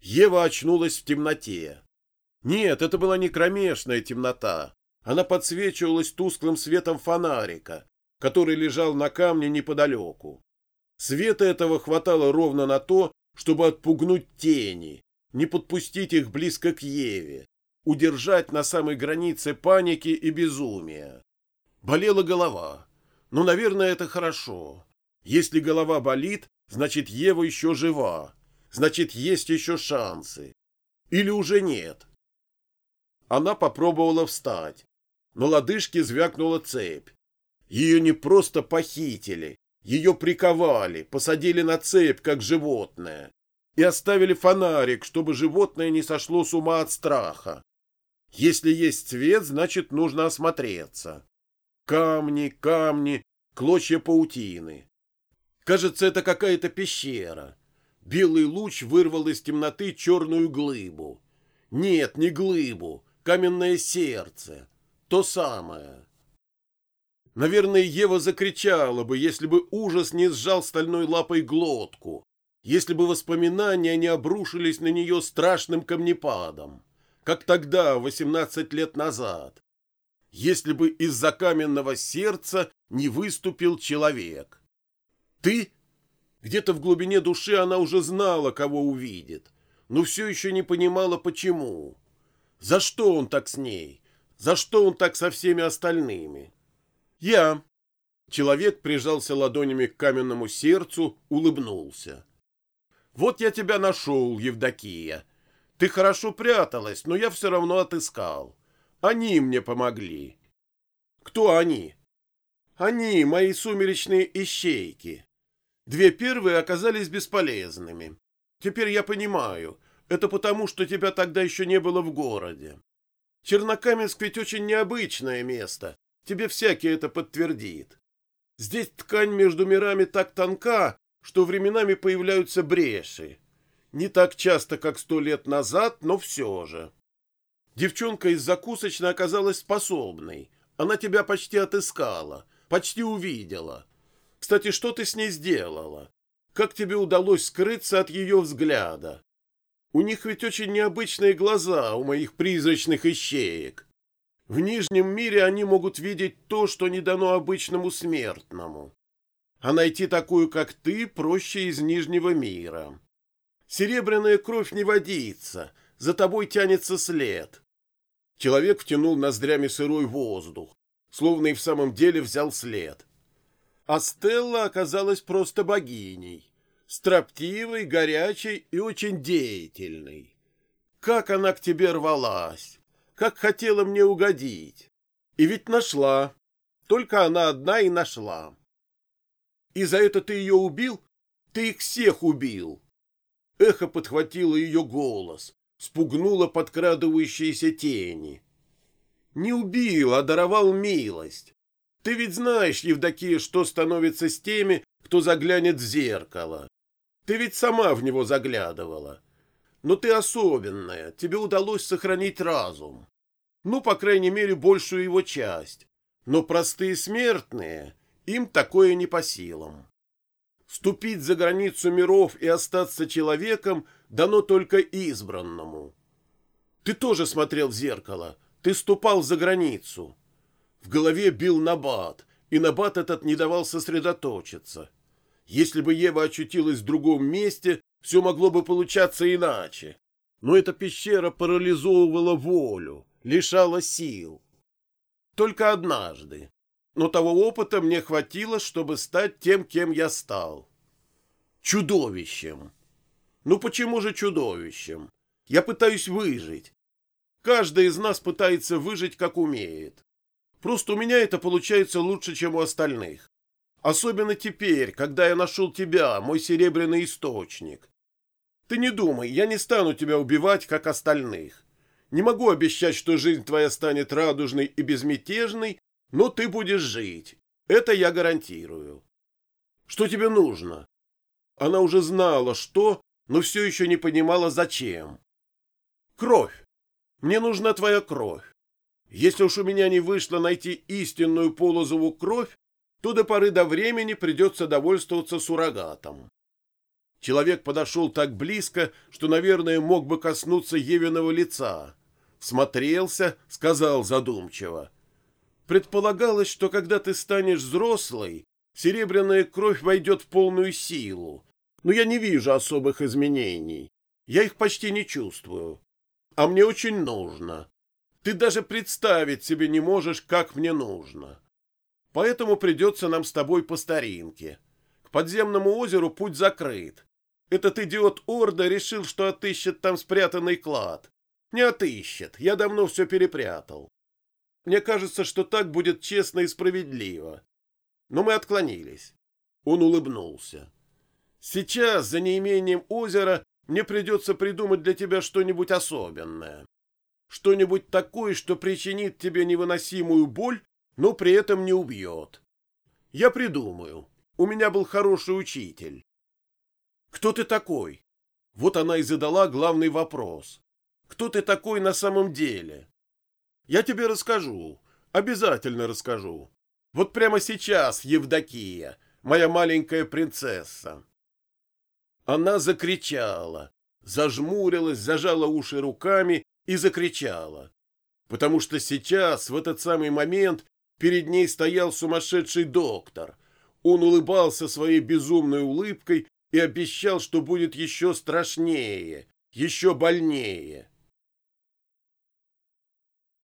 Ева очнулась в темноте. Нет, это была не кромешная темнота. Она подсвечивалась тусклым светом фонарика, который лежал на камне неподалеку. Света этого хватало ровно на то, чтобы отпугнуть тени, не подпустить их близко к Еве, удержать на самой границе паники и безумия. Болела голова. Ну, наверное, это хорошо. Если голова болит, значит, Ева еще жива. Значит, есть еще шансы. Или уже нет. Она попробовала встать. На лодыжке звякнула цепь. Ее не просто похитили, ее приковали, посадили на цепь, как животное, и оставили фонарик, чтобы животное не сошло с ума от страха. Если есть свет, значит, нужно осмотреться. Камни, камни, клочья паутины. Кажется, это какая-то пещера. Белый луч вырвал из темноты черную глыбу. Нет, не глыбу, каменное сердце. То самое. Наверное, Ева закричала бы, если бы ужас не сжал стальной лапой глотку, если бы воспоминания не обрушились на нее страшным камнепадом, как тогда, 18 лет назад, если бы из-за каменного сердца не выступил человек. Ты? Где-то в глубине души она уже знала, кого увидит, но все еще не понимала, почему. За что он так с ней? За что он так со всеми остальными? Я. Человек прижался ладонями к каменному сердцу, улыбнулся. Вот я тебя нашел, Евдокия. Ты хорошо пряталась, но я все равно отыскал. Они мне помогли. Кто они? Они, мои сумеречные ищейки. Две первые оказались бесполезными. Теперь я понимаю, это потому, что тебя тогда еще не было в городе. Чернокаменск ведь очень необычное место. Тебе всякий это подтвердит. Здесь ткань между мирами так тонка, что временами появляются бреши. Не так часто, как сто лет назад, но все же. Девчонка из закусочной оказалась способной. Она тебя почти отыскала, почти увидела. Кстати, что ты с ней сделала? Как тебе удалось скрыться от ее взгляда? У них ведь очень необычные глаза, у моих призрачных ищеек. В Нижнем мире они могут видеть то, что не дано обычному смертному. А найти такую, как ты, проще из Нижнего мира. Серебряная кровь не водится, за тобой тянется след. Человек втянул ноздрями сырой воздух, словно и в самом деле взял след. А Стелла оказалась просто богиней, строптивой, горячей и очень деятельной. Как она к тебе рвалась, как хотела мне угодить. И ведь нашла, только она одна и нашла. И за это ты ее убил? Ты их всех убил. Эхо подхватило ее голос, спугнуло подкрадывающиеся тени. Не убил, а даровал милость. Ты ведь знаешь, Евдокия, что становится с теми, кто заглянет в зеркало. Ты ведь сама в него заглядывала. Но ты особенная, тебе удалось сохранить разум. Ну, по крайней мере, большую его часть. Но простые смертные, им такое не по силам. Ступить за границу миров и остаться человеком дано только избранному. Ты тоже смотрел в зеркало, ты ступал за границу. В голове бил набат, и набат этот не давал сосредоточиться. Если бы Ева очутилась в другом месте, все могло бы получаться иначе. Но эта пещера парализовывала волю, лишала сил. Только однажды. Но того опыта мне хватило, чтобы стать тем, кем я стал. Чудовищем. Ну почему же чудовищем? Я пытаюсь выжить. Каждый из нас пытается выжить, как умеет. Просто у меня это получается лучше, чем у остальных. Особенно теперь, когда я нашел тебя, мой серебряный источник. Ты не думай, я не стану тебя убивать, как остальных. Не могу обещать, что жизнь твоя станет радужной и безмятежной, но ты будешь жить. Это я гарантирую. Что тебе нужно? Она уже знала, что, но все еще не понимала, зачем. Кровь. Мне нужна твоя кровь. Если уж у меня не вышло найти истинную полозову кровь, то до поры до времени придется довольствоваться суррогатом. Человек подошел так близко, что, наверное, мог бы коснуться Евиного лица. Смотрелся, сказал задумчиво. Предполагалось, что когда ты станешь взрослой, серебряная кровь войдет в полную силу. Но я не вижу особых изменений. Я их почти не чувствую. А мне очень нужно. Ты даже представить себе не можешь, как мне нужно. Поэтому придется нам с тобой по старинке. К подземному озеру путь закрыт. Этот идиот Орда решил, что отыщет там спрятанный клад. Не отыщет, я давно все перепрятал. Мне кажется, что так будет честно и справедливо. Но мы отклонились. Он улыбнулся. Сейчас, за неимением озера, мне придется придумать для тебя что-нибудь особенное. Что-нибудь такое, что причинит тебе невыносимую боль, но при этом не убьет. Я придумаю. У меня был хороший учитель. Кто ты такой? Вот она и задала главный вопрос. Кто ты такой на самом деле? Я тебе расскажу. Обязательно расскажу. Вот прямо сейчас, Евдокия, моя маленькая принцесса. Она закричала, зажмурилась, зажала уши руками и закричала. Потому что сейчас, в этот самый момент, перед ней стоял сумасшедший доктор. Он улыбался своей безумной улыбкой и обещал, что будет еще страшнее, еще больнее.